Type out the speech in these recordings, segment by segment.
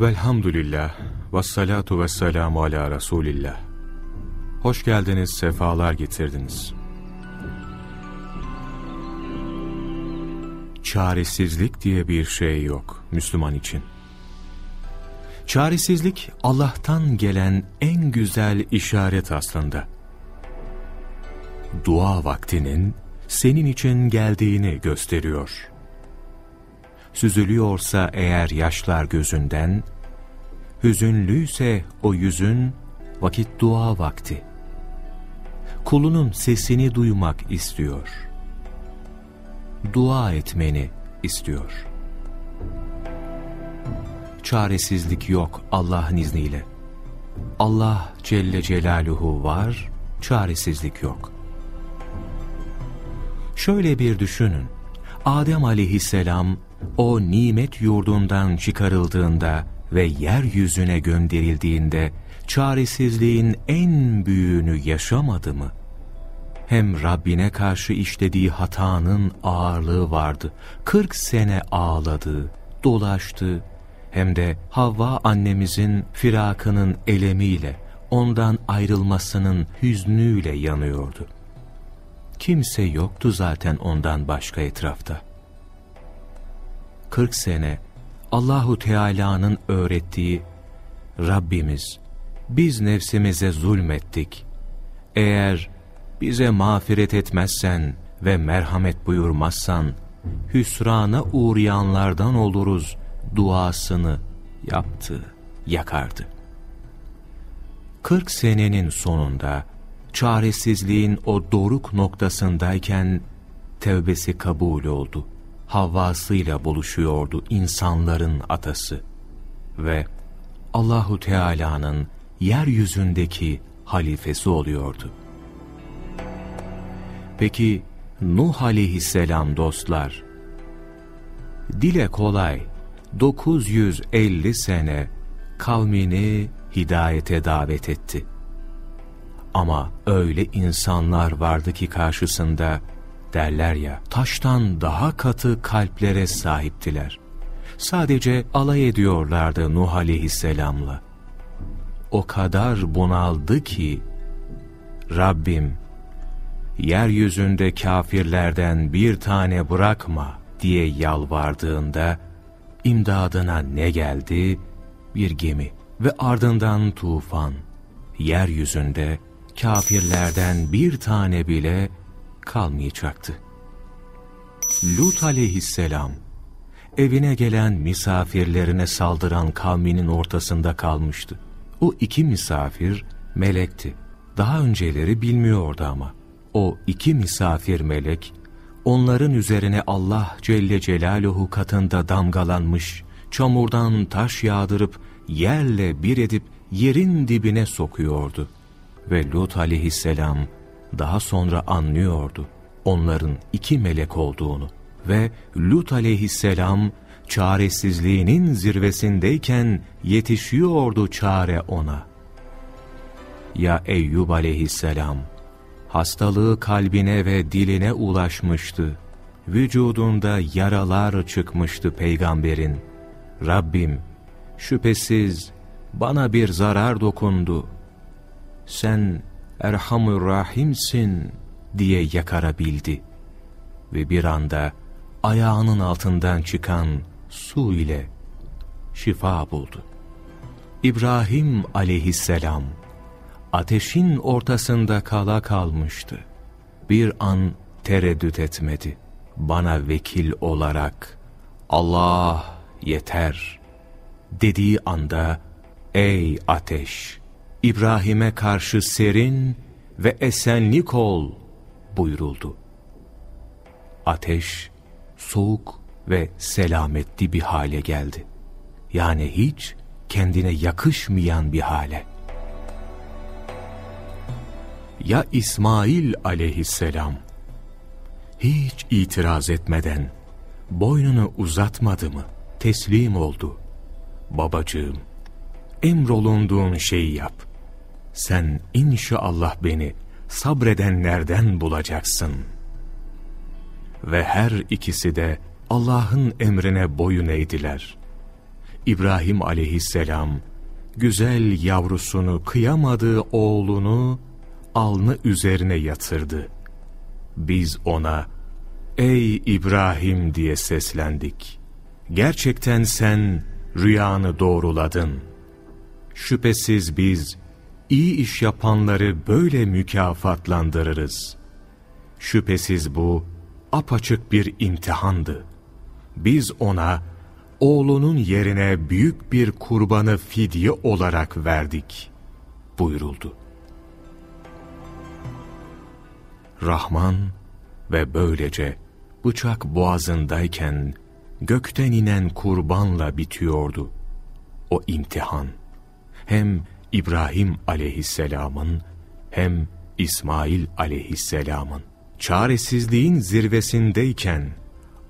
Velhamdülillah, ve salatu ve selamu ala Resulillah. Hoş geldiniz, sefalar getirdiniz. Çaresizlik diye bir şey yok Müslüman için. Çaresizlik Allah'tan gelen en güzel işaret aslında. Dua vaktinin senin için geldiğini gösteriyor. Süzülüyorsa eğer yaşlar gözünden, hüzünlüyse o yüzün vakit dua vakti. Kulunun sesini duymak istiyor. Dua etmeni istiyor. Çaresizlik yok Allah'ın izniyle. Allah Celle Celaluhu var, çaresizlik yok. Şöyle bir düşünün. Adem aleyhisselam o nimet yurdundan çıkarıldığında ve yeryüzüne gönderildiğinde çaresizliğin en büyüğünü yaşamadı mı? Hem Rabbine karşı işlediği hatanın ağırlığı vardı. Kırk sene ağladı, dolaştı. Hem de Havva annemizin firakının elemiyle, ondan ayrılmasının hüznüyle yanıyordu. Kimse yoktu zaten ondan başka etrafta. Kırk sene Allahu Teala'nın öğrettiği Rabbimiz biz nefsimize zulmettik. Eğer bize mağfiret etmezsen ve merhamet buyurmazsan hüsrana uğrayanlardan oluruz duasını yaptı, yakardı. Kırk senenin sonunda çaresizliğin o doruk noktasındayken tevbesi kabul oldu. Havvasıyla buluşuyordu insanların atası ve Allahu Teala'nın yeryüzündeki halifesi oluyordu. Peki Nuh aleyhisselam dostlar, dile kolay 950 sene kavmini hidayete davet etti. Ama öyle insanlar vardı ki karşısında derler ya taştan daha katı kalplere sahiptiler. Sadece alay ediyorlardı Nuh aleyhisselamla. O kadar bunaldı ki Rabbim yeryüzünde kafirlerden bir tane bırakma diye yalvardığında imdadına ne geldi? Bir gemi ve ardından tufan. Yeryüzünde kafirlerden bir tane bile kalmayacaktı. Lut aleyhisselam, evine gelen misafirlerine saldıran kavminin ortasında kalmıştı. O iki misafir melekti. Daha önceleri bilmiyordu ama. O iki misafir melek, onların üzerine Allah Celle Celaluhu katında damgalanmış, çamurdan taş yağdırıp, yerle bir edip yerin dibine sokuyordu. Ve Lut aleyhisselam, daha sonra anlıyordu onların iki melek olduğunu ve Lut aleyhisselam çaresizliğinin zirvesindeyken yetişiyordu çare ona. Ya Eyyub aleyhisselam, hastalığı kalbine ve diline ulaşmıştı. Vücudunda yaralar çıkmıştı peygamberin. Rabbim, şüphesiz bana bir zarar dokundu. Sen Erhamur Rahimsin diye yakarabildi. Ve bir anda ayağının altından çıkan su ile şifa buldu. İbrahim aleyhisselam ateşin ortasında kala kalmıştı. Bir an tereddüt etmedi. Bana vekil olarak Allah yeter dediği anda ey ateş İbrahim'e karşı serin ve esenlik ol buyuruldu. Ateş soğuk ve selametli bir hale geldi. Yani hiç kendine yakışmayan bir hale. Ya İsmail aleyhisselam hiç itiraz etmeden boynunu uzatmadı mı? Teslim oldu. Babacığım, emrolunduğun şeyi yap. sen inşallah beni sabredenlerden bulacaksın. Ve her ikisi de Allah'ın emrine boyun eğdiler. İbrahim aleyhisselam, güzel yavrusunu kıyamadığı oğlunu alnı üzerine yatırdı. Biz ona, ''Ey İbrahim'' diye seslendik. Gerçekten sen rüyanı doğruladın. Şüphesiz biz iyi iş yapanları böyle mükafatlandırırız. Şüphesiz bu apaçık bir imtihandı. Biz ona oğlunun yerine büyük bir kurbanı fidye olarak verdik buyuruldu. Rahman ve böylece bıçak boğazındayken gökten inen kurbanla bitiyordu o imtihan. Hem İbrahim aleyhisselamın hem İsmail aleyhisselamın çaresizliğin zirvesindeyken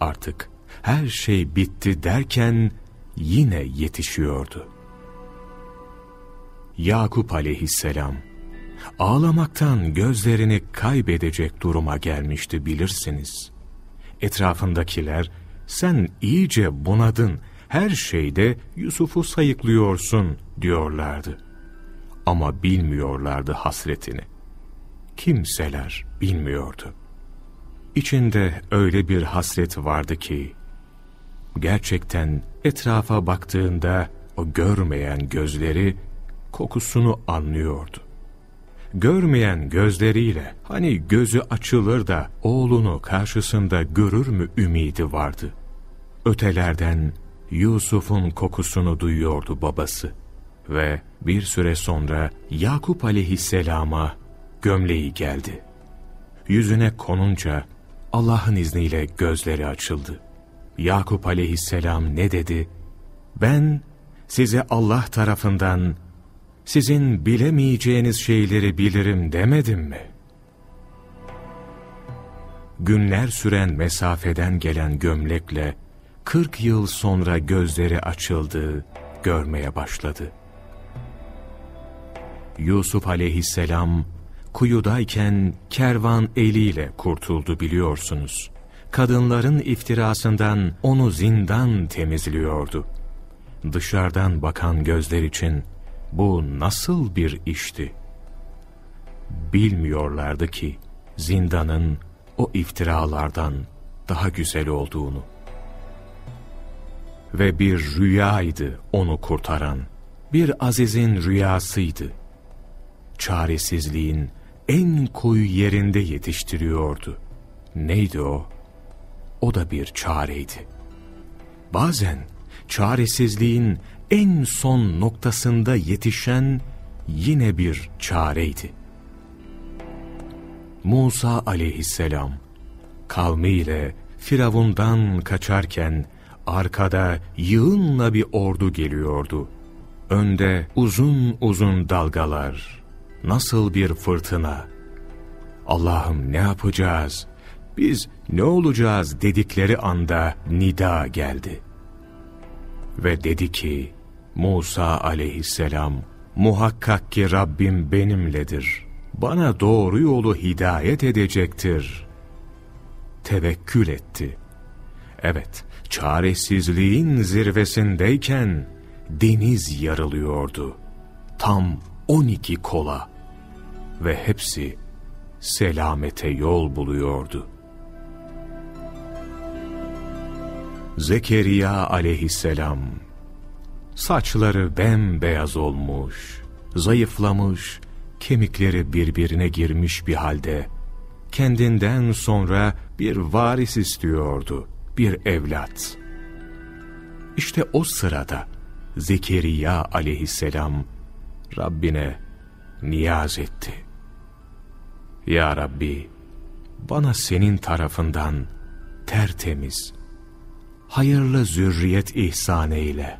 artık her şey bitti derken yine yetişiyordu. Yakup aleyhisselam ağlamaktan gözlerini kaybedecek duruma gelmişti bilirsiniz. Etrafındakiler sen iyice bunadın, her şeyde Yusuf'u sayıklıyorsun diyorlardı. Ama bilmiyorlardı hasretini. Kimseler bilmiyordu. İçinde öyle bir hasret vardı ki, gerçekten etrafa baktığında o görmeyen gözleri kokusunu anlıyordu. Görmeyen gözleriyle hani gözü açılır da oğlunu karşısında görür mü ümidi vardı. Ötelerden Yusuf'un kokusunu duyuyordu babası ve bir süre sonra Yakup aleyhisselama gömleği geldi. Yüzüne konunca Allah'ın izniyle gözleri açıldı. Yakup aleyhisselam ne dedi? Ben size Allah tarafından sizin bilemeyeceğiniz şeyleri bilirim demedim mi? Günler süren mesafeden gelen gömlekle 40 yıl sonra gözleri açıldı, görmeye başladı. Yusuf aleyhisselam kuyudayken kervan eliyle kurtuldu biliyorsunuz. Kadınların iftirasından onu zindan temizliyordu. Dışarıdan bakan gözler için bu nasıl bir işti? Bilmiyorlardı ki zindanın o iftiralardan daha güzel olduğunu. Ve bir rüyaydı onu kurtaran, bir azizin rüyasıydı. Çaresizliğin en koyu yerinde yetiştiriyordu. Neydi o? O da bir çareydi. Bazen çaresizliğin en son noktasında yetişen yine bir çareydi. Musa aleyhisselam kavmiyle Firavundan kaçarken arkada yığınla bir ordu geliyordu. Önde uzun uzun dalgalar, nasıl bir fırtına. Allah'ım ne yapacağız, biz ne olacağız dedikleri anda nida geldi. Ve dedi ki, Musa aleyhisselam, muhakkak ki Rabbim benimledir. Bana doğru yolu hidayet edecektir. Tevekkül etti. Evet, çaresizliğin zirvesindeyken deniz yarılıyordu. Tam on iki kola ve hepsi selamete yol buluyordu. Zekeriya aleyhisselam Saçları bembeyaz olmuş, zayıflamış, kemikleri birbirine girmiş bir halde kendinden sonra bir varis istiyordu, bir evlat. İşte o sırada Zekeriya aleyhisselam Rabbine niyaz etti. Ya Rabbi, bana senin tarafından tertemiz, hayırlı zürriyet ihsan eyle.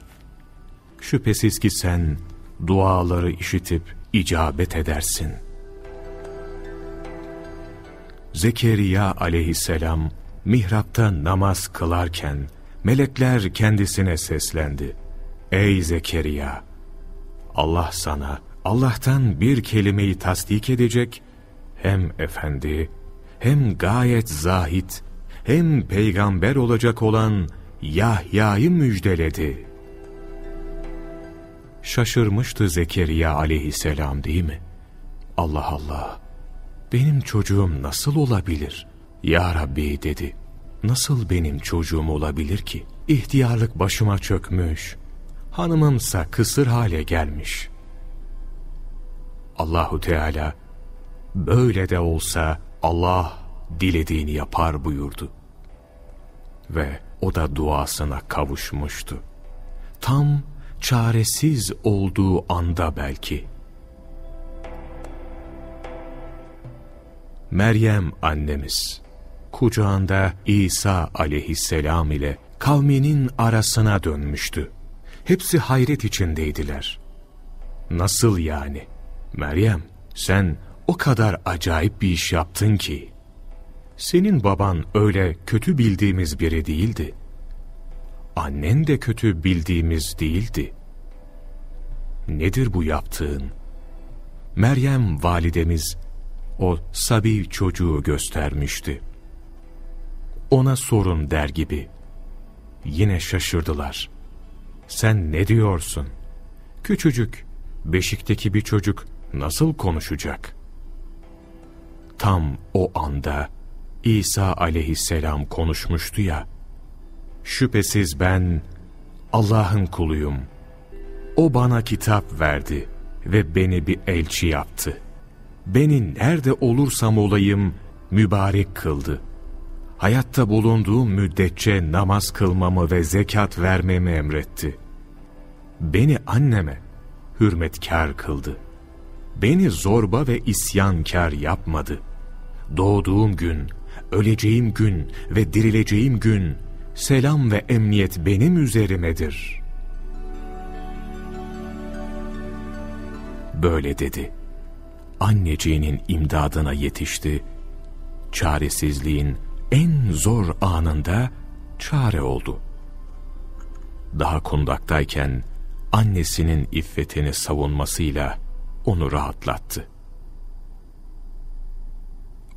Şüphesiz ki sen duaları işitip icabet edersin. Zekeriya aleyhisselam mihrapta namaz kılarken melekler kendisine seslendi. Ey Zekeriya! Allah sana Allah'tan bir kelimeyi tasdik edecek, hem efendi, hem gayet zahit, hem peygamber olacak olan Yahya'yı müjdeledi. Şaşırmıştı Zekeriya aleyhisselam değil mi? Allah Allah, benim çocuğum nasıl olabilir? Ya Rabbi dedi, nasıl benim çocuğum olabilir ki? İhtiyarlık başıma çökmüş, hanımımsa kısır hale gelmiş. Allahu Teala, böyle de olsa Allah dilediğini yapar buyurdu. Ve o da duasına kavuşmuştu. Tam çaresiz olduğu anda belki. Meryem annemiz, kucağında İsa aleyhisselam ile kavminin arasına dönmüştü. Hepsi hayret içindeydiler. Nasıl yani? Meryem, sen o kadar acayip bir iş yaptın ki. Senin baban öyle kötü bildiğimiz biri değildi. Annen de kötü bildiğimiz değildi. Nedir bu yaptığın? Meryem validemiz o sabi çocuğu göstermişti. Ona sorun der gibi. Yine şaşırdılar. Sen ne diyorsun? Küçücük, beşikteki bir çocuk nasıl konuşacak? Tam o anda İsa aleyhisselam konuşmuştu ya, Şüphesiz ben Allah'ın kuluyum. O bana kitap verdi ve beni bir elçi yaptı. Beni nerede olursam olayım mübarek kıldı. Hayatta bulunduğum müddetçe namaz kılmamı ve zekat vermemi emretti. Beni anneme hürmetkar kıldı. Beni zorba ve isyankar yapmadı. Doğduğum gün, öleceğim gün ve dirileceğim gün selam ve emniyet benim üzerimedir. Böyle dedi. Anneciğinin imdadına yetişti. Çaresizliğin en zor anında çare oldu. Daha kundaktayken annesinin iffetini savunmasıyla onu rahatlattı.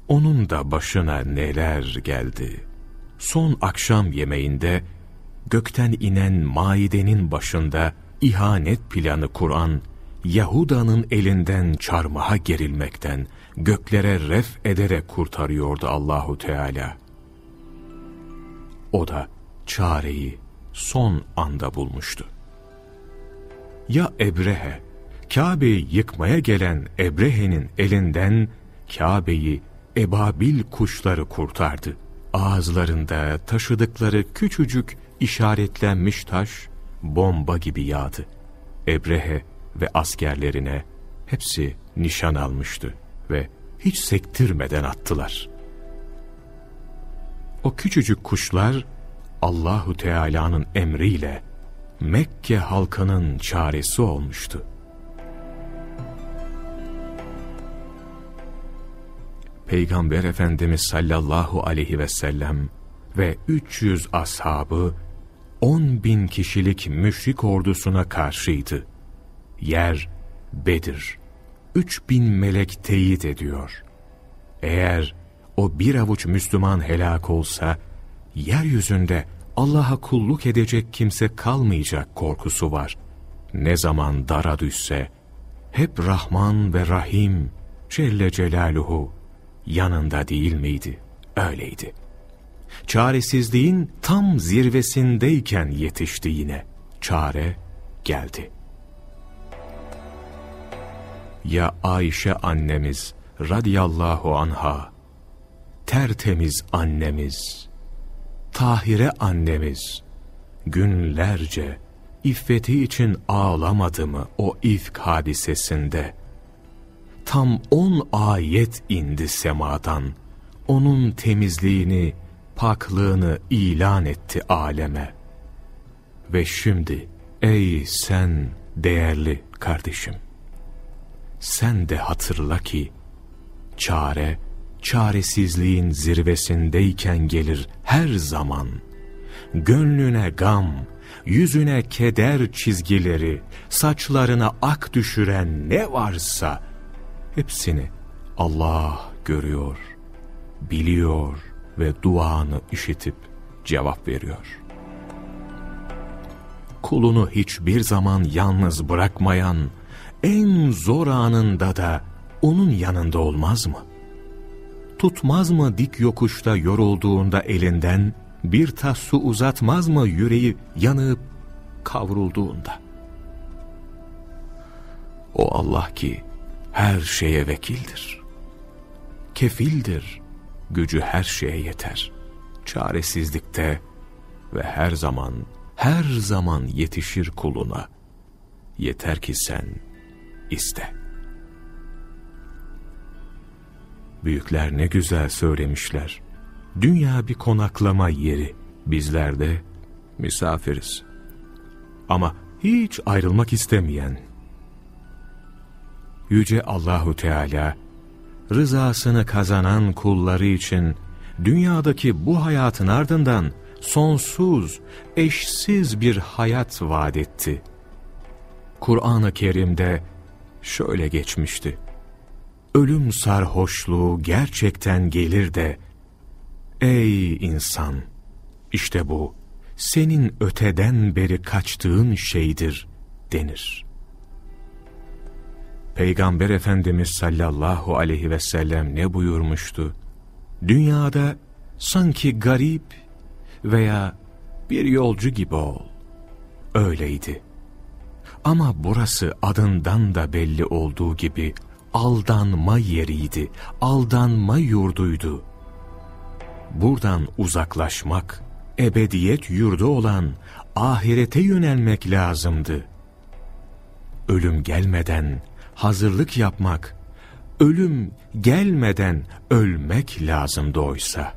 Onun da başına neler geldi. Son akşam yemeğinde gökten inen maidenin başında ihanet planı kuran Yahuda'nın elinden çarmıha gerilmekten göklere ref ederek kurtarıyordu Allahu Teala. O da çareyi son anda bulmuştu. Ya Ebrehe, Kabe'yi yıkmaya gelen Ebrehe'nin elinden Kabe'yi ebabil kuşları kurtardı. Ağızlarında taşıdıkları küçücük işaretlenmiş taş bomba gibi yağdı. Ebrehe ve askerlerine hepsi nişan almıştı ve hiç sektirmeden attılar. O küçücük kuşlar Allahu Teala'nın emriyle Mekke halkının çaresi olmuştu. Peygamber Efendimiz sallallahu aleyhi ve sellem ve 300 ashabı 10 bin kişilik müşrik ordusuna karşıydı. Yer Bedir. 3 bin melek teyit ediyor. Eğer o bir avuç Müslüman helak olsa, yeryüzünde Allah'a kulluk edecek kimse kalmayacak korkusu var. Ne zaman dara düşse, hep Rahman ve Rahim Celle Celaluhu yanında değil miydi? Öyleydi. Çaresizliğin tam zirvesindeyken yetişti yine. Çare geldi. Ya Ayşe annemiz radiyallahu anha, tertemiz annemiz, Tahire annemiz, günlerce iffeti için ağlamadı mı o ifk hadisesinde? Tam on ayet indi semadan. Onun temizliğini, paklığını ilan etti aleme. Ve şimdi ey sen değerli kardeşim, sen de hatırla ki, çare, çaresizliğin zirvesindeyken gelir her zaman. Gönlüne gam, yüzüne keder çizgileri, saçlarına ak düşüren ne varsa hepsini Allah görüyor, biliyor ve duanı işitip cevap veriyor. Kulunu hiçbir zaman yalnız bırakmayan, en zor anında da onun yanında olmaz mı? Tutmaz mı dik yokuşta yorulduğunda elinden, bir tas su uzatmaz mı yüreği yanıp kavrulduğunda? O Allah ki her şeye vekildir. Kefildir, gücü her şeye yeter. Çaresizlikte ve her zaman, her zaman yetişir kuluna. Yeter ki sen iste. Büyükler ne güzel söylemişler. Dünya bir konaklama yeri, bizler de misafiriz. Ama hiç ayrılmak istemeyen, Yüce Allahu Teala rızasını kazanan kulları için dünyadaki bu hayatın ardından sonsuz, eşsiz bir hayat vaat etti. Kur'an-ı Kerim'de şöyle geçmişti. Ölüm sarhoşluğu gerçekten gelir de, Ey insan! işte bu, senin öteden beri kaçtığın şeydir denir. Peygamber Efendimiz sallallahu aleyhi ve sellem ne buyurmuştu? Dünyada sanki garip veya bir yolcu gibi ol. Öyleydi. Ama burası adından da belli olduğu gibi aldanma yeriydi, aldanma yurduydu. Buradan uzaklaşmak, ebediyet yurdu olan ahirete yönelmek lazımdı. Ölüm gelmeden hazırlık yapmak, ölüm gelmeden ölmek lazımdı oysa.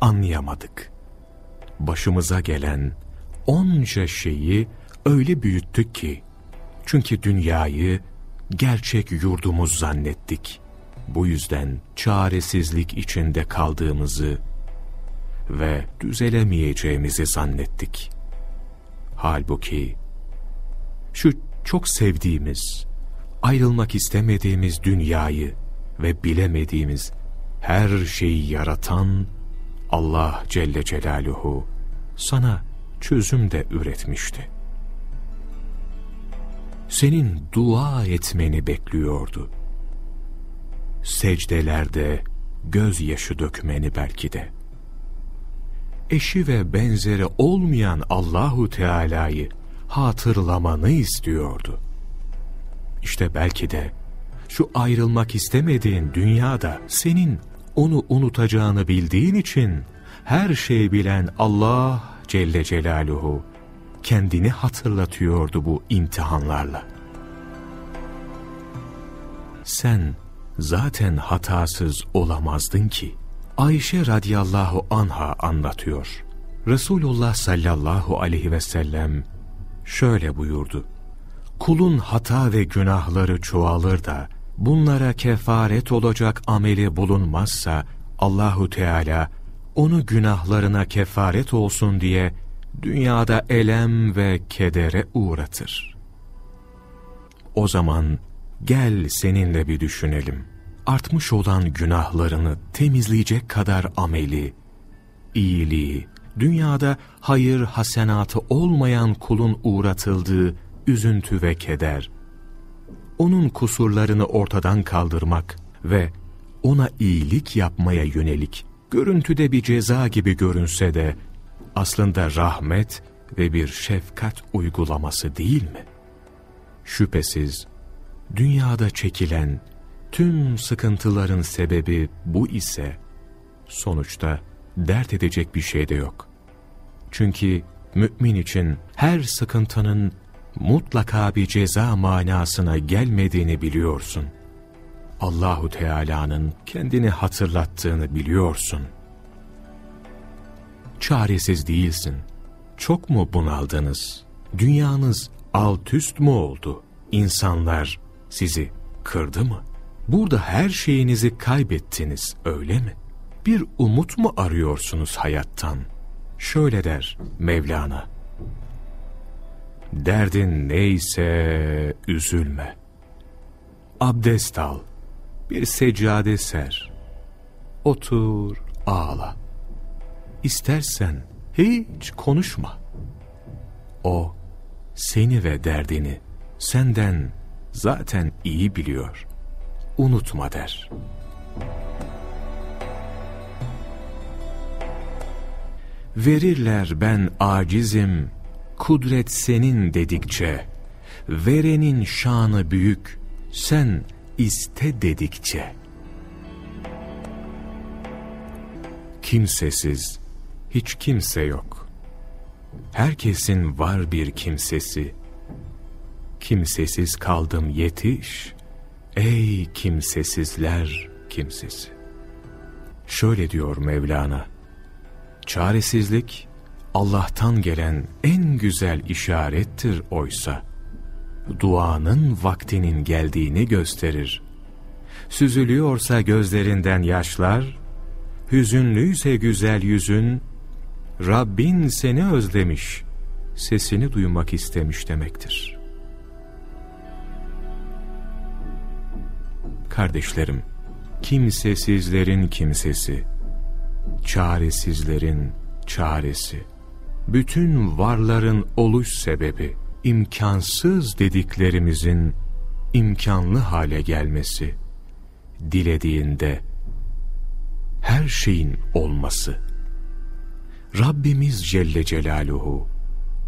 Anlayamadık. Başımıza gelen onca şeyi öyle büyüttük ki, çünkü dünyayı gerçek yurdumuz zannettik. Bu yüzden çaresizlik içinde kaldığımızı ve düzelemeyeceğimizi zannettik. Halbuki şu çok sevdiğimiz, ayrılmak istemediğimiz dünyayı ve bilemediğimiz her şeyi yaratan Allah Celle Celaluhu sana çözüm de üretmişti. Senin dua etmeni bekliyordu. Secdelerde gözyaşı dökmeni belki de. Eşi ve benzeri olmayan Allahu Teala'yı hatırlamanı istiyordu. İşte belki de şu ayrılmak istemediğin dünyada senin onu unutacağını bildiğin için her şeyi bilen Allah Celle Celaluhu kendini hatırlatıyordu bu imtihanlarla. Sen zaten hatasız olamazdın ki. Ayşe radıyallahu anha anlatıyor. Resulullah sallallahu aleyhi ve sellem şöyle buyurdu. Kulun hata ve günahları çoğalır da bunlara kefaret olacak ameli bulunmazsa Allahu Teala onu günahlarına kefaret olsun diye dünyada elem ve kedere uğratır. O zaman gel seninle bir düşünelim. Artmış olan günahlarını temizleyecek kadar ameli, iyiliği, dünyada hayır hasenatı olmayan kulun uğratıldığı üzüntü ve keder, onun kusurlarını ortadan kaldırmak ve ona iyilik yapmaya yönelik görüntüde bir ceza gibi görünse de aslında rahmet ve bir şefkat uygulaması değil mi? Şüphesiz dünyada çekilen tüm sıkıntıların sebebi bu ise sonuçta dert edecek bir şey de yok. Çünkü mümin için her sıkıntının mutlaka bir ceza manasına gelmediğini biliyorsun. Allahu Teala'nın kendini hatırlattığını biliyorsun. Çaresiz değilsin. Çok mu bunaldınız? Dünyanız alt üst mü oldu? İnsanlar sizi kırdı mı? Burada her şeyinizi kaybettiniz öyle mi? Bir umut mu arıyorsunuz hayattan? Şöyle der Mevlana. Derdin neyse üzülme. Abdest al, bir seccade ser. Otur, ağla. İstersen hiç konuşma. O seni ve derdini senden zaten iyi biliyor. Unutma der. Verirler ben acizim, kudret senin dedikçe, verenin şanı büyük, sen iste dedikçe. Kimsesiz, hiç kimse yok. Herkesin var bir kimsesi. Kimsesiz kaldım yetiş, ey kimsesizler kimsesi. Şöyle diyor Mevlana, çaresizlik Allah'tan gelen en güzel işarettir oysa. Duanın vaktinin geldiğini gösterir. Süzülüyorsa gözlerinden yaşlar, hüzünlüyse güzel yüzün, Rabbin seni özlemiş, sesini duymak istemiş demektir. Kardeşlerim, kimsesizlerin kimsesi, çaresizlerin çaresi, bütün varların oluş sebebi, imkansız dediklerimizin imkanlı hale gelmesi, dilediğinde her şeyin olması. Rabbimiz Celle Celaluhu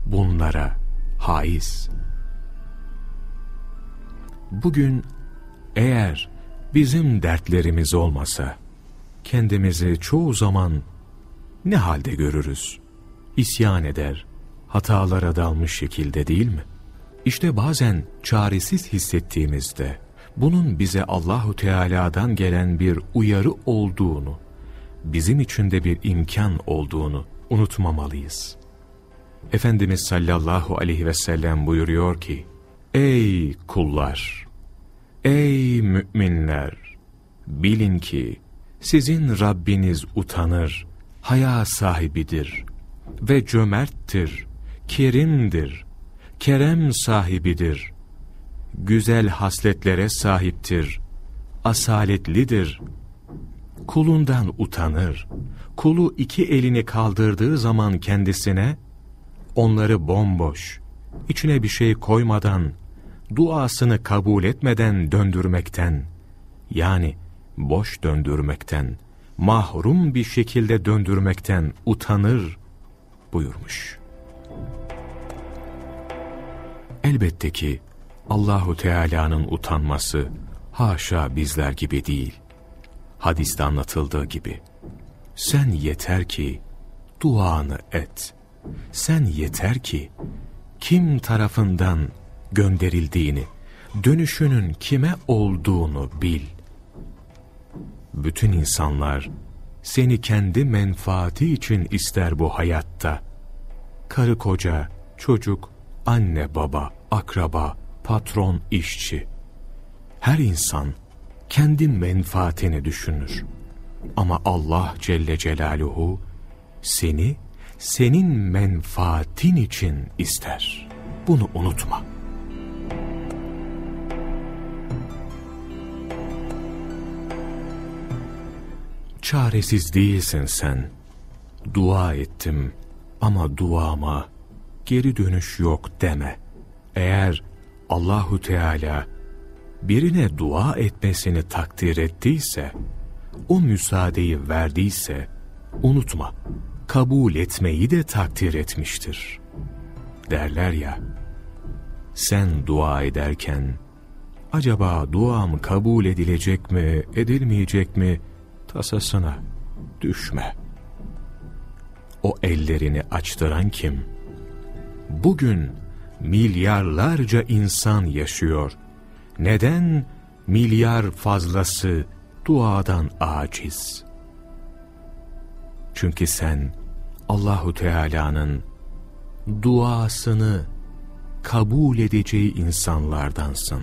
bunlara haiz. Bugün eğer bizim dertlerimiz olmasa, kendimizi çoğu zaman ne halde görürüz? İsyan eder, hatalara dalmış şekilde değil mi? İşte bazen çaresiz hissettiğimizde, bunun bize Allahu Teala'dan gelen bir uyarı olduğunu, bizim için de bir imkan olduğunu unutmamalıyız. Efendimiz sallallahu aleyhi ve sellem buyuruyor ki, Ey kullar! Ey müminler! Bilin ki sizin Rabbiniz utanır, haya sahibidir ve cömerttir, kerimdir, kerem sahibidir, güzel hasletlere sahiptir, asaletlidir, kulundan utanır, kulu iki elini kaldırdığı zaman kendisine, onları bomboş, içine bir şey koymadan, duasını kabul etmeden döndürmekten, yani boş döndürmekten, mahrum bir şekilde döndürmekten utanır buyurmuş. Elbette ki Allahu Teala'nın utanması haşa bizler gibi değil. Hadiste anlatıldığı gibi. Sen yeter ki duanı et. Sen yeter ki kim tarafından gönderildiğini, dönüşünün kime olduğunu bil bütün insanlar seni kendi menfaati için ister bu hayatta. Karı koca, çocuk, anne baba, akraba, patron, işçi. Her insan kendi menfaatini düşünür. Ama Allah Celle Celaluhu seni senin menfaatin için ister. Bunu unutma. Çaresiz değilsin sen. Dua ettim ama duama geri dönüş yok deme. Eğer Allahu Teala birine dua etmesini takdir ettiyse, o müsaadeyi verdiyse, unutma, kabul etmeyi de takdir etmiştir. Derler ya, sen dua ederken, acaba duam kabul edilecek mi, edilmeyecek mi, tasasına düşme. O ellerini açtıran kim? Bugün milyarlarca insan yaşıyor. Neden milyar fazlası duadan aciz? Çünkü sen Allahu Teala'nın duasını kabul edeceği insanlardansın.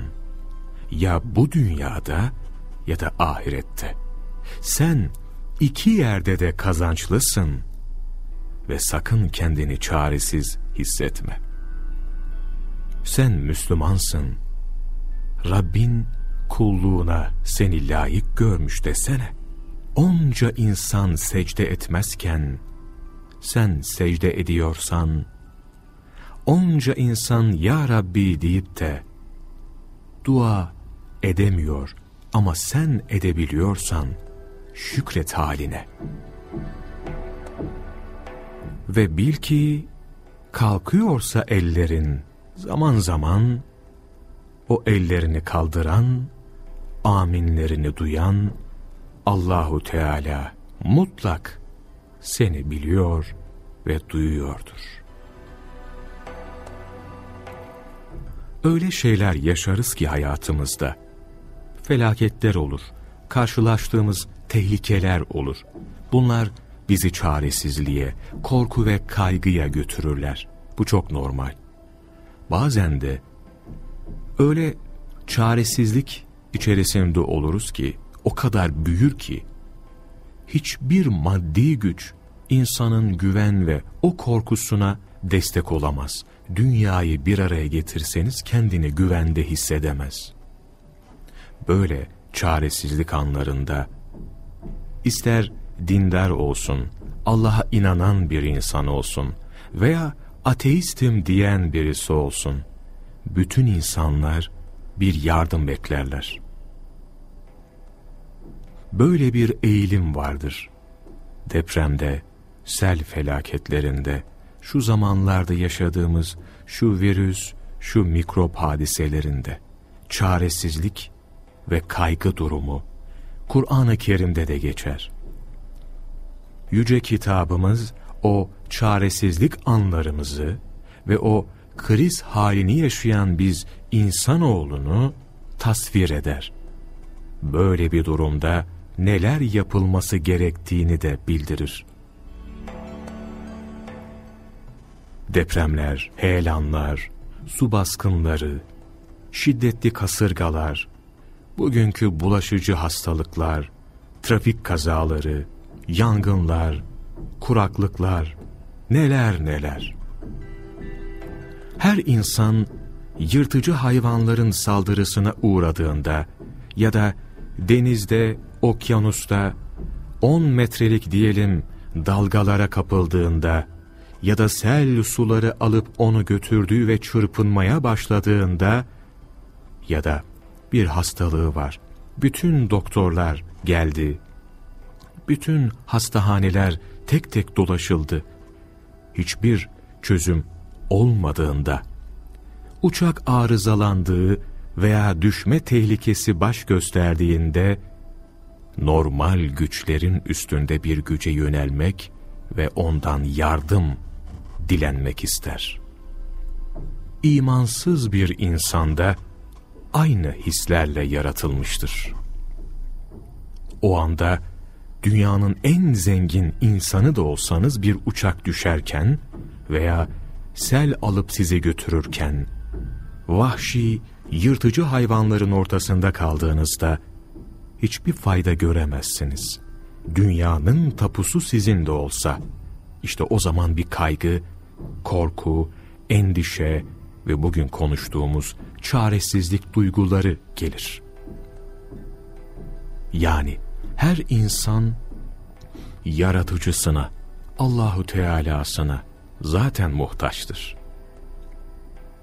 Ya bu dünyada ya da ahirette. Sen iki yerde de kazançlısın. ve sakın kendini çaresiz hissetme. Sen Müslümansın. Rabbin kulluğuna seni layık görmüş desene. Onca insan secde etmezken, sen secde ediyorsan, onca insan Ya Rabbi deyip de, dua edemiyor ama sen edebiliyorsan, şükret haline. Ve bil ki, kalkıyorsa ellerin, zaman zaman, o ellerini kaldıran, aminlerini duyan Allahu Teala mutlak seni biliyor ve duyuyordur. Öyle şeyler yaşarız ki hayatımızda. Felaketler olur, karşılaştığımız tehlikeler olur. Bunlar bizi çaresizliğe, korku ve kaygıya götürürler. Bu çok normal. Bazen de öyle çaresizlik içerisinde oluruz ki, o kadar büyür ki, hiçbir maddi güç insanın güven ve o korkusuna destek olamaz. Dünyayı bir araya getirseniz kendini güvende hissedemez. Böyle çaresizlik anlarında, ister dindar olsun, Allah'a inanan bir insan olsun veya ateistim diyen birisi olsun, bütün insanlar bir yardım beklerler. Böyle bir eğilim vardır. Depremde, sel felaketlerinde, şu zamanlarda yaşadığımız şu virüs, şu mikrop hadiselerinde, çaresizlik ve kaygı durumu, Kur'an-ı Kerim'de de geçer. Yüce kitabımız o çaresizlik anlarımızı ve o kriz halini yaşayan biz insanoğlunu tasvir eder. Böyle bir durumda neler yapılması gerektiğini de bildirir. Depremler, heyelanlar, su baskınları, şiddetli kasırgalar, bugünkü bulaşıcı hastalıklar, trafik kazaları, yangınlar, kuraklıklar, neler neler. Her insan yırtıcı hayvanların saldırısına uğradığında ya da denizde, okyanusta 10 metrelik diyelim dalgalara kapıldığında ya da sel suları alıp onu götürdüğü ve çırpınmaya başladığında ya da bir hastalığı var. Bütün doktorlar geldi. Bütün hastahaneler tek tek dolaşıldı. Hiçbir çözüm olmadığında, uçak arızalandığı veya düşme tehlikesi baş gösterdiğinde, normal güçlerin üstünde bir güce yönelmek ve ondan yardım dilenmek ister. İmansız bir insanda aynı hislerle yaratılmıştır. O anda dünyanın en zengin insanı da olsanız bir uçak düşerken veya sel alıp sizi götürürken, vahşi, yırtıcı hayvanların ortasında kaldığınızda hiçbir fayda göremezsiniz. Dünyanın tapusu sizin de olsa, işte o zaman bir kaygı, korku, endişe ve bugün konuştuğumuz çaresizlik duyguları gelir. Yani her insan yaratıcısına, Allahu Teala'sına zaten muhtaçtır.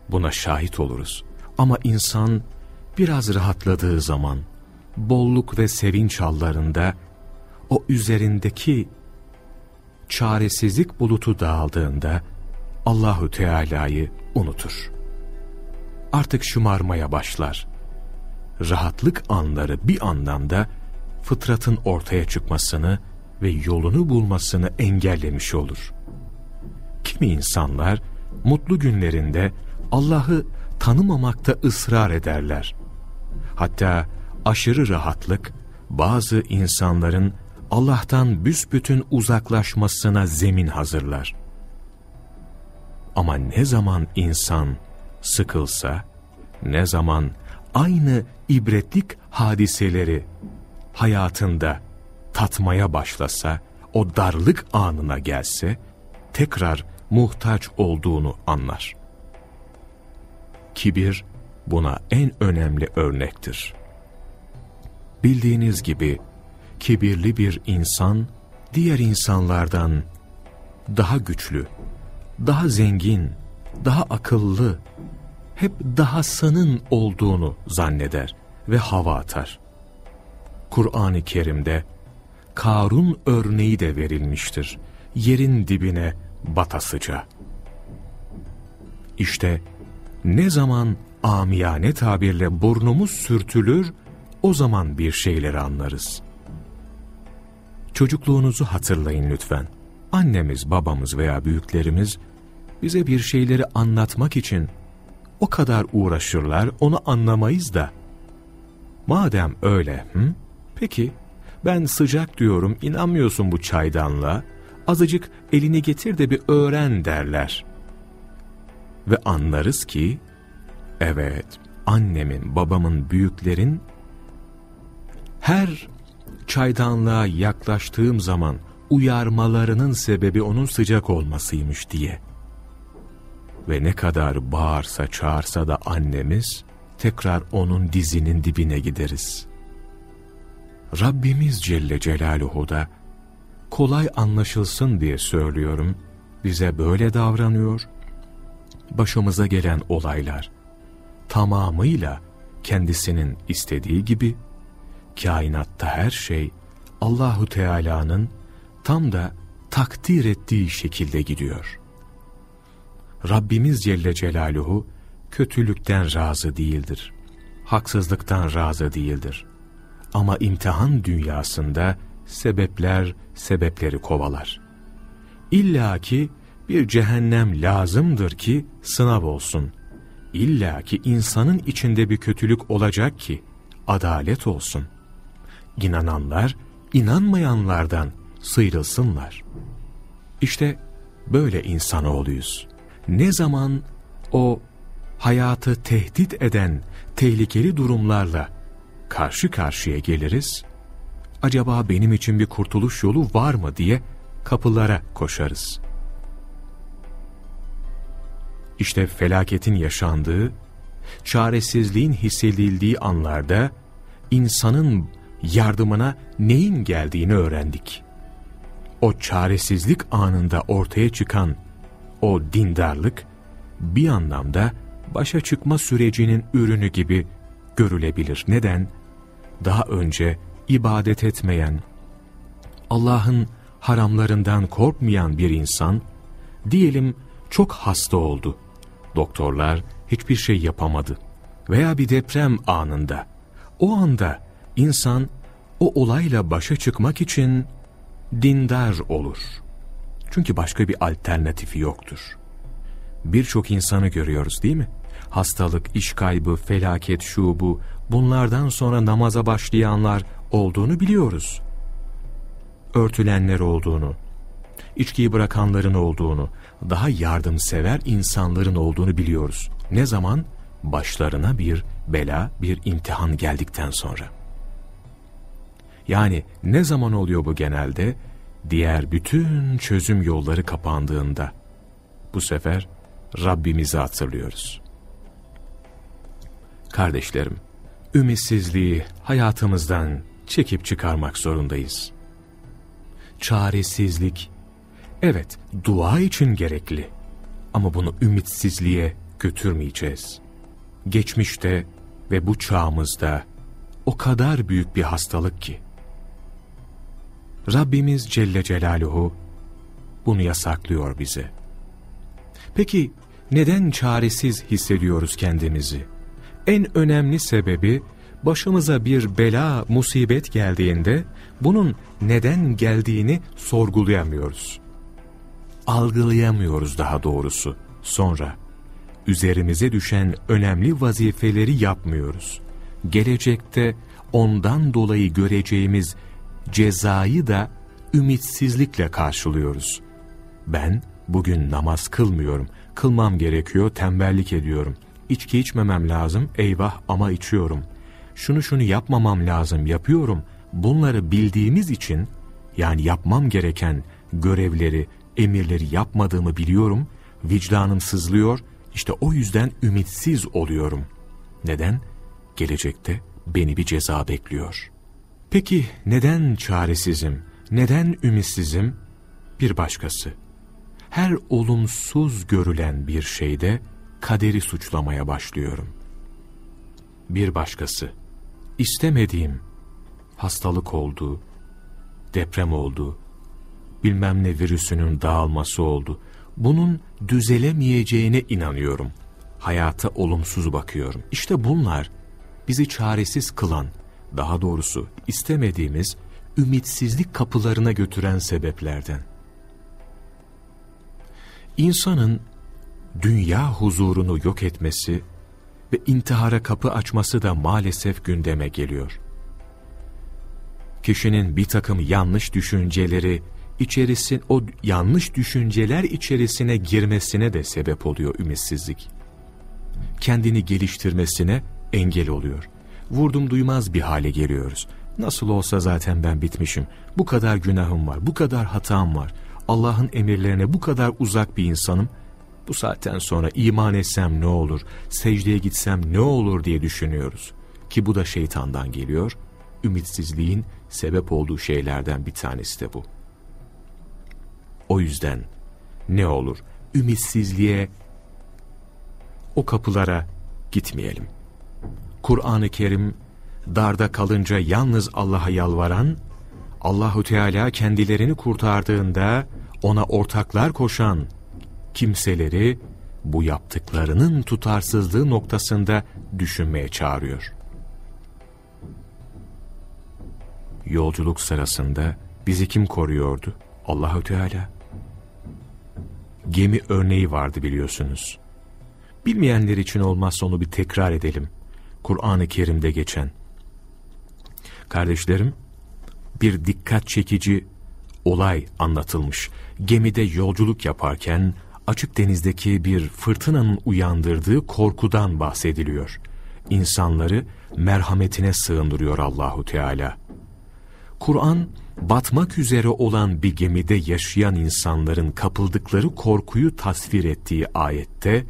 Buna şahit oluruz. Ama insan biraz rahatladığı zaman, bolluk ve sevinç hallarında o üzerindeki çaresizlik bulutu dağıldığında Allahu Teala'yı unutur. Artık şımarmaya başlar. Rahatlık anları bir anlamda fıtratın ortaya çıkmasını ve yolunu bulmasını engellemiş olur. Kimi insanlar mutlu günlerinde Allah'ı tanımamakta ısrar ederler. Hatta aşırı rahatlık bazı insanların Allah'tan büsbütün uzaklaşmasına zemin hazırlar. Ama ne zaman insan sıkılsa, ne zaman aynı ibretlik hadiseleri hayatında tatmaya başlasa, o darlık anına gelse, tekrar muhtaç olduğunu anlar. Kibir buna en önemli örnektir. Bildiğiniz gibi kibirli bir insan diğer insanlardan daha güçlü, daha zengin, daha akıllı, hep dahasının olduğunu zanneder ve hava atar. Kur'an-ı Kerim'de Karun örneği de verilmiştir. Yerin dibine batasıca. İşte ne zaman amiyane tabirle burnumuz sürtülür, o zaman bir şeyleri anlarız. Çocukluğunuzu hatırlayın lütfen. Annemiz, babamız veya büyüklerimiz bize bir şeyleri anlatmak için o kadar uğraşırlar, onu anlamayız da. Madem öyle, hı? peki ben sıcak diyorum, inanmıyorsun bu çaydanla, azıcık elini getir de bir öğren derler. Ve anlarız ki, evet, annemin, babamın, büyüklerin her çaydanlığa yaklaştığım zaman uyarmalarının sebebi onun sıcak olmasıymış diye. Ve ne kadar bağırsa çağırsa da annemiz, tekrar onun dizinin dibine gideriz. Rabbimiz Celle Celaluhu da, kolay anlaşılsın diye söylüyorum, bize böyle davranıyor. Başımıza gelen olaylar, tamamıyla kendisinin istediği gibi, kainatta her şey, Allahu Teala'nın tam da takdir ettiği şekilde gidiyor. Rabbimiz Celle Celaluhu kötülükten razı değildir. Haksızlıktan razı değildir. Ama imtihan dünyasında sebepler sebepleri kovalar. İlla ki bir cehennem lazımdır ki sınav olsun. İlla ki insanın içinde bir kötülük olacak ki adalet olsun. İnananlar inanmayanlardan sıyrılsınlar. İşte böyle insanoğluyuz. Ne zaman o hayatı tehdit eden tehlikeli durumlarla karşı karşıya geliriz, acaba benim için bir kurtuluş yolu var mı diye kapılara koşarız. İşte felaketin yaşandığı, çaresizliğin hissedildiği anlarda insanın yardımına neyin geldiğini öğrendik. O çaresizlik anında ortaya çıkan o dindarlık bir anlamda başa çıkma sürecinin ürünü gibi görülebilir. Neden? Daha önce ibadet etmeyen, Allah'ın haramlarından korkmayan bir insan, diyelim çok hasta oldu. Doktorlar hiçbir şey yapamadı. Veya bir deprem anında. O anda insan o olayla başa çıkmak için dindar olur. Çünkü başka bir alternatifi yoktur. Birçok insanı görüyoruz değil mi? Hastalık, iş kaybı, felaket, şu bu, bunlardan sonra namaza başlayanlar olduğunu biliyoruz. Örtülenler olduğunu, içkiyi bırakanların olduğunu, daha yardımsever insanların olduğunu biliyoruz. Ne zaman? Başlarına bir bela, bir imtihan geldikten sonra. Yani ne zaman oluyor bu genelde? Diğer bütün çözüm yolları kapandığında. Bu sefer Rabbimizi hatırlıyoruz. Kardeşlerim, ümitsizliği hayatımızdan çekip çıkarmak zorundayız. Çaresizlik, evet dua için gerekli ama bunu ümitsizliğe götürmeyeceğiz. Geçmişte ve bu çağımızda o kadar büyük bir hastalık ki. Rabbimiz Celle Celaluhu bunu yasaklıyor bize. Peki neden çaresiz hissediyoruz kendimizi? En önemli sebebi başımıza bir bela, musibet geldiğinde bunun neden geldiğini sorgulayamıyoruz. Algılayamıyoruz daha doğrusu. Sonra üzerimize düşen önemli vazifeleri yapmıyoruz. Gelecekte ondan dolayı göreceğimiz cezayı da ümitsizlikle karşılıyoruz. Ben bugün namaz kılmıyorum, kılmam gerekiyor, tembellik ediyorum. İçki içmemem lazım, eyvah ama içiyorum. Şunu şunu yapmamam lazım, yapıyorum. Bunları bildiğimiz için, yani yapmam gereken görevleri emirleri yapmadığımı biliyorum, vicdanım sızlıyor, işte o yüzden ümitsiz oluyorum. Neden? Gelecekte beni bir ceza bekliyor. Peki neden çaresizim, neden ümitsizim? Bir başkası. Her olumsuz görülen bir şeyde kaderi suçlamaya başlıyorum. Bir başkası. İstemediğim hastalık oldu, deprem oldu, bilmem ne virüsünün dağılması oldu. Bunun düzelemeyeceğine inanıyorum. Hayata olumsuz bakıyorum. İşte bunlar bizi çaresiz kılan, daha doğrusu istemediğimiz ümitsizlik kapılarına götüren sebeplerden. İnsanın dünya huzurunu yok etmesi ve intihara kapı açması da maalesef gündeme geliyor. Kişinin bir takım yanlış düşünceleri içerisin o yanlış düşünceler içerisine girmesine de sebep oluyor ümitsizlik. Kendini geliştirmesine engel oluyor. Vurdum duymaz bir hale geliyoruz. Nasıl olsa zaten ben bitmişim. Bu kadar günahım var, bu kadar hatam var. Allah'ın emirlerine bu kadar uzak bir insanım. Bu saatten sonra iman etsem ne olur, secdeye gitsem ne olur diye düşünüyoruz. Ki bu da şeytandan geliyor. Ümitsizliğin sebep olduğu şeylerden bir tanesi de bu. O yüzden ne olur ümitsizliğe, o kapılara gitmeyelim. Kur'an-ı Kerim darda kalınca yalnız Allah'a yalvaran, Allahu Teala kendilerini kurtardığında ona ortaklar koşan kimseleri bu yaptıklarının tutarsızlığı noktasında düşünmeye çağırıyor. Yolculuk sırasında bizi kim koruyordu? Allahü Teala. Gemi örneği vardı biliyorsunuz. Bilmeyenler için olmazsa onu bir tekrar edelim. Kur'an-ı Kerim'de geçen. Kardeşlerim, bir dikkat çekici olay anlatılmış. Gemide yolculuk yaparken açık denizdeki bir fırtınanın uyandırdığı korkudan bahsediliyor. İnsanları merhametine sığındırıyor Allahu Teala. Kur'an batmak üzere olan bir gemide yaşayan insanların kapıldıkları korkuyu tasvir ettiği ayette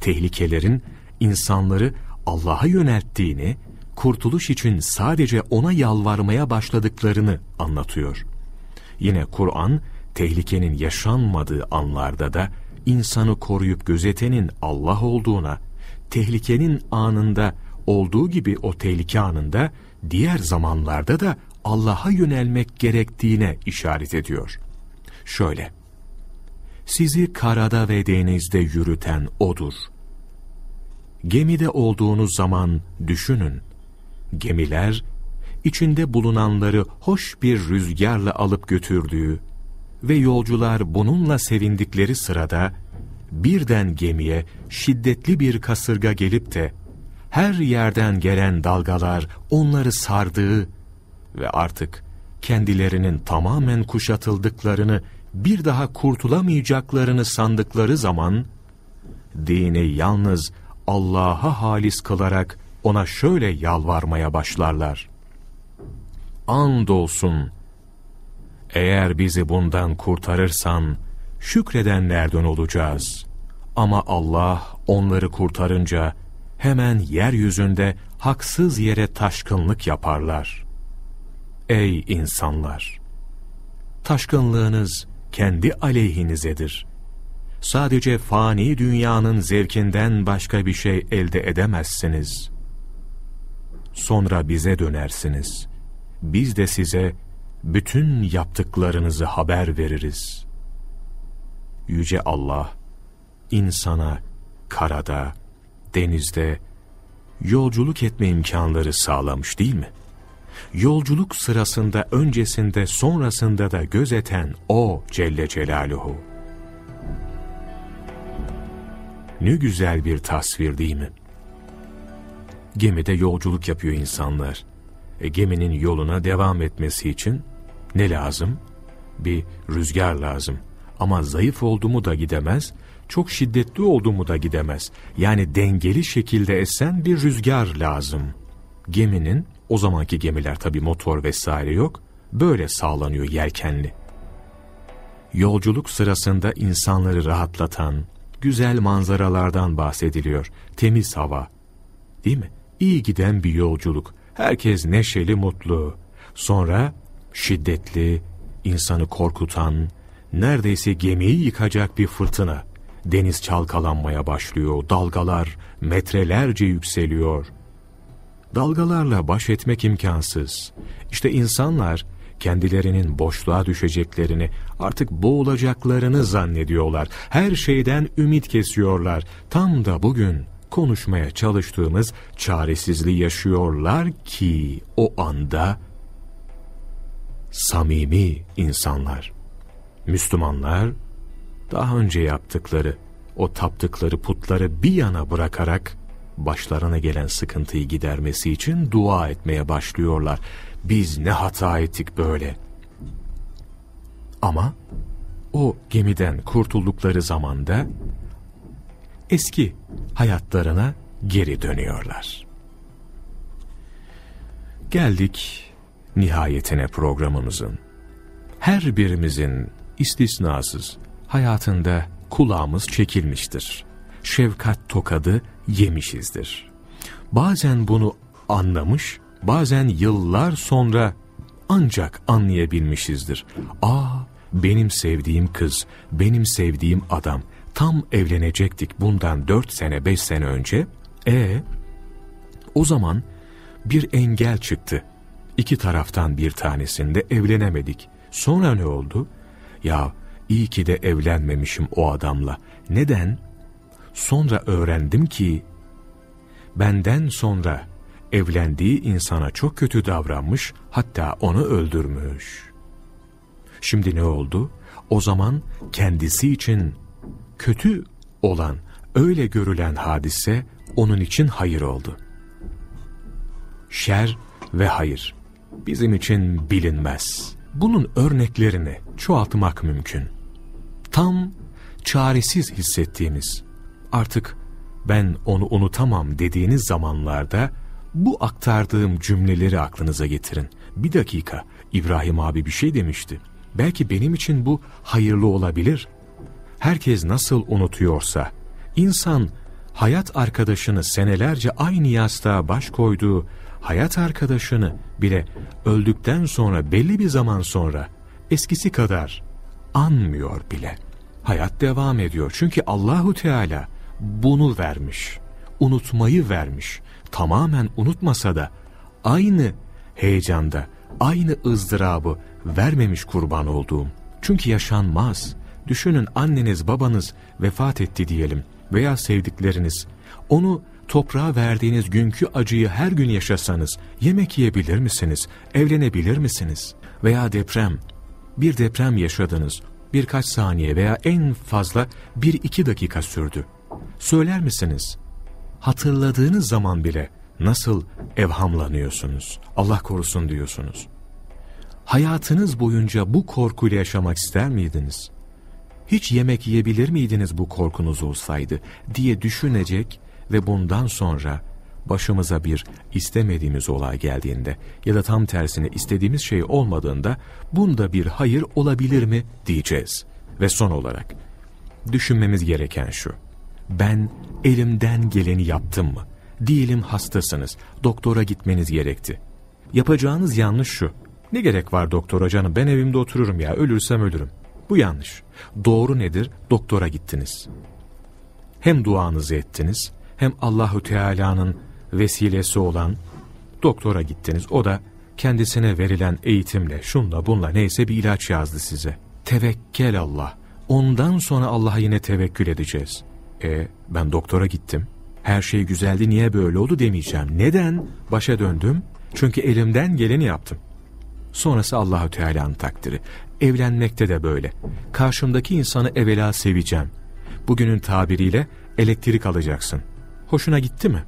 tehlikelerin insanları Allah'a yönelttiğini, kurtuluş için sadece ona yalvarmaya başladıklarını anlatıyor. Yine Kur'an tehlikenin yaşanmadığı anlarda da insanı koruyup gözetenin Allah olduğuna, tehlikenin anında olduğu gibi o tehlike anında diğer zamanlarda da Allah'a yönelmek gerektiğine işaret ediyor. Şöyle, sizi karada ve denizde yürüten O'dur. Gemide olduğunuz zaman düşünün, gemiler, içinde bulunanları hoş bir rüzgarla alıp götürdüğü ve yolcular bununla sevindikleri sırada, birden gemiye şiddetli bir kasırga gelip de, her yerden gelen dalgalar onları sardığı ve artık kendilerinin tamamen kuşatıldıklarını, bir daha kurtulamayacaklarını sandıkları zaman, dini yalnız Allah'a halis kılarak ona şöyle yalvarmaya başlarlar. Andolsun, eğer bizi bundan kurtarırsan, şükredenlerden olacağız. Ama Allah onları kurtarınca, hemen yeryüzünde haksız yere taşkınlık yaparlar. Ey insanlar! Taşkınlığınız kendi aleyhinizedir. Sadece fani dünyanın zevkinden başka bir şey elde edemezsiniz. Sonra bize dönersiniz. Biz de size bütün yaptıklarınızı haber veririz. Yüce Allah, insana karada, denizde yolculuk etme imkanları sağlamış değil mi? yolculuk sırasında öncesinde sonrasında da gözeten O Celle Celaluhu. Ne güzel bir tasvir değil mi? Gemide yolculuk yapıyor insanlar. E, geminin yoluna devam etmesi için ne lazım? Bir rüzgar lazım. Ama zayıf olduğumu da gidemez, çok şiddetli olduğumu da gidemez. Yani dengeli şekilde esen bir rüzgar lazım. Geminin o zamanki gemiler tabi motor vesaire yok. Böyle sağlanıyor yelkenli. yolculuk sırasında insanları rahatlatan, güzel manzaralardan bahsediliyor. Temiz hava. Değil mi? İyi giden bir yolculuk. Herkes neşeli, mutlu. Sonra şiddetli, insanı korkutan, neredeyse gemiyi yıkacak bir fırtına. Deniz çalkalanmaya başlıyor, dalgalar metrelerce yükseliyor. Dalgalarla baş etmek imkansız. İşte insanlar kendilerinin boşluğa düşeceklerini, artık boğulacaklarını zannediyorlar. Her şeyden ümit kesiyorlar. Tam da bugün konuşmaya çalıştığımız çaresizliği yaşıyorlar ki o anda samimi insanlar, Müslümanlar daha önce yaptıkları o taptıkları putları bir yana bırakarak başlarına gelen sıkıntıyı gidermesi için dua etmeye başlıyorlar. Biz ne hata ettik böyle. Ama o gemiden kurtuldukları zamanda eski hayatlarına geri dönüyorlar. Geldik nihayetine programımızın. Her birimizin istisnasız hayatında kulağımız çekilmiştir. Şefkat tokadı yemişizdir. Bazen bunu anlamış, bazen yıllar sonra ancak anlayabilmişizdir. Aa, benim sevdiğim kız, benim sevdiğim adam, tam evlenecektik bundan dört sene beş sene önce. E o zaman bir engel çıktı. İki taraftan bir tanesinde evlenemedik. Sonra ne oldu? Ya iyi ki de evlenmemişim o adamla. Neden? Sonra öğrendim ki benden sonra evlendiği insana çok kötü davranmış hatta onu öldürmüş. Şimdi ne oldu? O zaman kendisi için kötü olan, öyle görülen hadise onun için hayır oldu. Şer ve hayır bizim için bilinmez. Bunun örneklerini çoğaltmak mümkün. Tam çaresiz hissettiğimiz, artık ben onu unutamam dediğiniz zamanlarda bu aktardığım cümleleri aklınıza getirin. Bir dakika, İbrahim abi bir şey demişti. Belki benim için bu hayırlı olabilir. Herkes nasıl unutuyorsa, insan hayat arkadaşını senelerce aynı yastığa baş koyduğu hayat arkadaşını bile öldükten sonra belli bir zaman sonra eskisi kadar anmıyor bile. Hayat devam ediyor. Çünkü Allahu Teala bunu vermiş. Unutmayı vermiş. Tamamen unutmasa da aynı heyecanda, aynı ızdırabı vermemiş kurban olduğum. Çünkü yaşanmaz. Düşünün anneniz babanız vefat etti diyelim veya sevdikleriniz. Onu toprağa verdiğiniz günkü acıyı her gün yaşasanız yemek yiyebilir misiniz? Evlenebilir misiniz? Veya deprem. Bir deprem yaşadınız. Birkaç saniye veya en fazla bir iki dakika sürdü. Söyler misiniz? Hatırladığınız zaman bile nasıl evhamlanıyorsunuz? Allah korusun diyorsunuz. Hayatınız boyunca bu korkuyla yaşamak ister miydiniz? Hiç yemek yiyebilir miydiniz bu korkunuz olsaydı diye düşünecek ve bundan sonra başımıza bir istemediğimiz olay geldiğinde ya da tam tersine istediğimiz şey olmadığında bunda bir hayır olabilir mi diyeceğiz. Ve son olarak düşünmemiz gereken şu. Ben elimden geleni yaptım mı? Diyelim hastasınız, doktora gitmeniz gerekti. Yapacağınız yanlış şu. Ne gerek var doktora canım ben evimde otururum ya ölürsem ölürüm. Bu yanlış. Doğru nedir? Doktora gittiniz. Hem duanızı ettiniz hem Allahu Teala'nın vesilesi olan doktora gittiniz. O da kendisine verilen eğitimle şunla bunla neyse bir ilaç yazdı size. Tevekkel Allah. Ondan sonra Allah'a yine tevekkül edeceğiz. E ben doktora gittim. Her şey güzeldi niye böyle oldu demeyeceğim. Neden? Başa döndüm. Çünkü elimden geleni yaptım. Sonrası Allahü Teala'nın takdiri. Evlenmekte de böyle. Karşımdaki insanı evvela seveceğim. Bugünün tabiriyle elektrik alacaksın. Hoşuna gitti mi?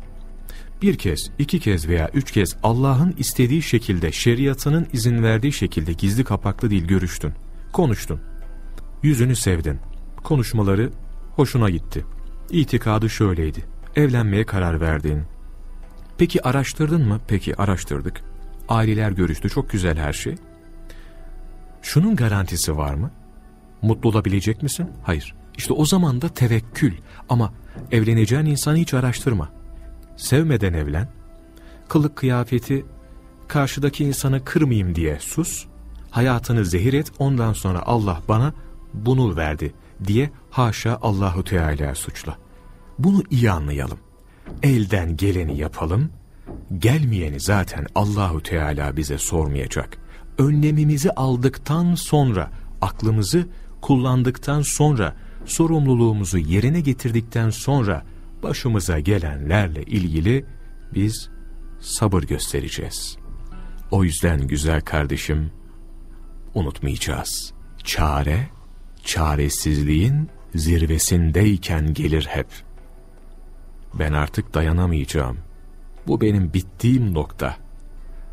Bir kez, iki kez veya üç kez Allah'ın istediği şekilde, şeriatının izin verdiği şekilde gizli kapaklı değil görüştün, konuştun. Yüzünü sevdin. Konuşmaları hoşuna gitti. İtikadı şöyleydi. Evlenmeye karar verdin. Peki araştırdın mı? Peki araştırdık. Aileler görüştü. Çok güzel her şey. Şunun garantisi var mı? Mutlu olabilecek misin? Hayır. İşte o zaman da tevekkül. Ama evleneceğin insanı hiç araştırma. Sevmeden evlen. Kılık kıyafeti karşıdaki insanı kırmayayım diye sus. Hayatını zehir et ondan sonra Allah bana bunu verdi diye haşa Allahu Teala suçla. Bunu iyi anlayalım. Elden geleni yapalım. Gelmeyeni zaten Allahu Teala bize sormayacak. Önlemimizi aldıktan sonra, aklımızı kullandıktan sonra, sorumluluğumuzu yerine getirdikten sonra başımıza gelenlerle ilgili biz sabır göstereceğiz. O yüzden güzel kardeşim, unutmayacağız. Çare, çaresizliğin zirvesindeyken gelir hep. Ben artık dayanamayacağım. Bu benim bittiğim nokta.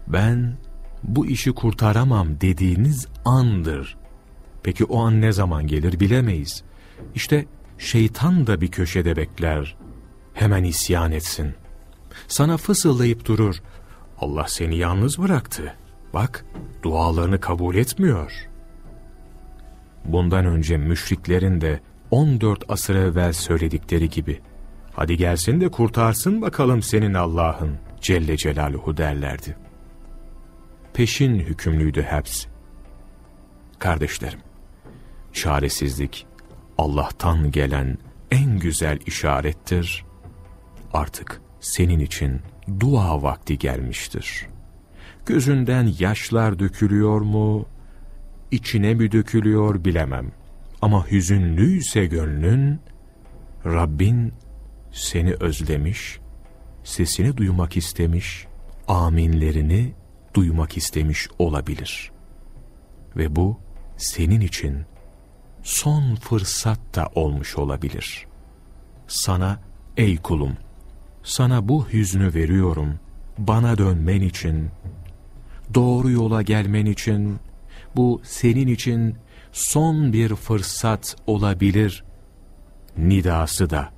Ben bu işi kurtaramam dediğiniz andır. Peki o an ne zaman gelir bilemeyiz. İşte şeytan da bir köşede bekler. Hemen isyan etsin. Sana fısıldayıp durur. Allah seni yalnız bıraktı. Bak dualarını kabul etmiyor. Bundan önce müşriklerin de 14 asır evvel söyledikleri gibi hadi gelsin de kurtarsın bakalım senin Allah'ın Celle Celaluhu derlerdi. Peşin hükümlüydü hepsi. Kardeşlerim, çaresizlik Allah'tan gelen en güzel işarettir. Artık senin için dua vakti gelmiştir. Gözünden yaşlar dökülüyor mu, içine mi dökülüyor bilemem. Ama hüzünlüyse gönlün, Rabbin seni özlemiş, sesini duymak istemiş, aminlerini duymak istemiş olabilir. Ve bu senin için son fırsat da olmuş olabilir. Sana ey kulum, sana bu hüznü veriyorum, bana dönmen için, doğru yola gelmen için, bu senin için son bir fırsat olabilir, nidası da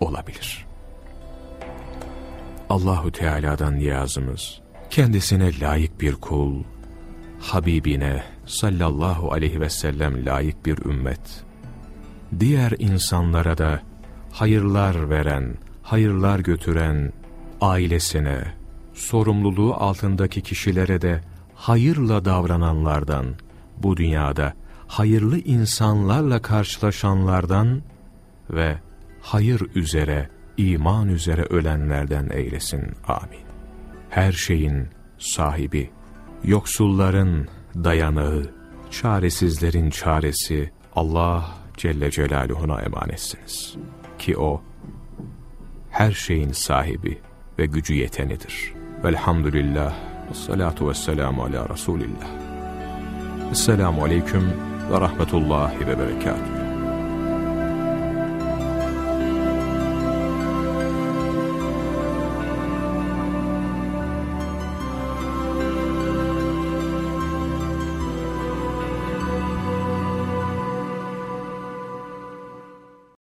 olabilir. Allahu Teala'dan niyazımız, kendisine layık bir kul, Habibine sallallahu aleyhi ve sellem layık bir ümmet, diğer insanlara da hayırlar veren, hayırlar götüren ailesine, sorumluluğu altındaki kişilere de hayırla davrananlardan, bu dünyada hayırlı insanlarla karşılaşanlardan ve hayır üzere, iman üzere ölenlerden eylesin. Amin. Her şeyin sahibi, yoksulların dayanağı, çaresizlerin çaresi Allah Celle Celaluhu'na emanetsiniz. Ki O, her şeyin sahibi ve gücü yetenidir. Velhamdülillah, salatu vesselamu ala Resulillah. Esselamu aleyküm ve rahmetullahi ve berekatuhu.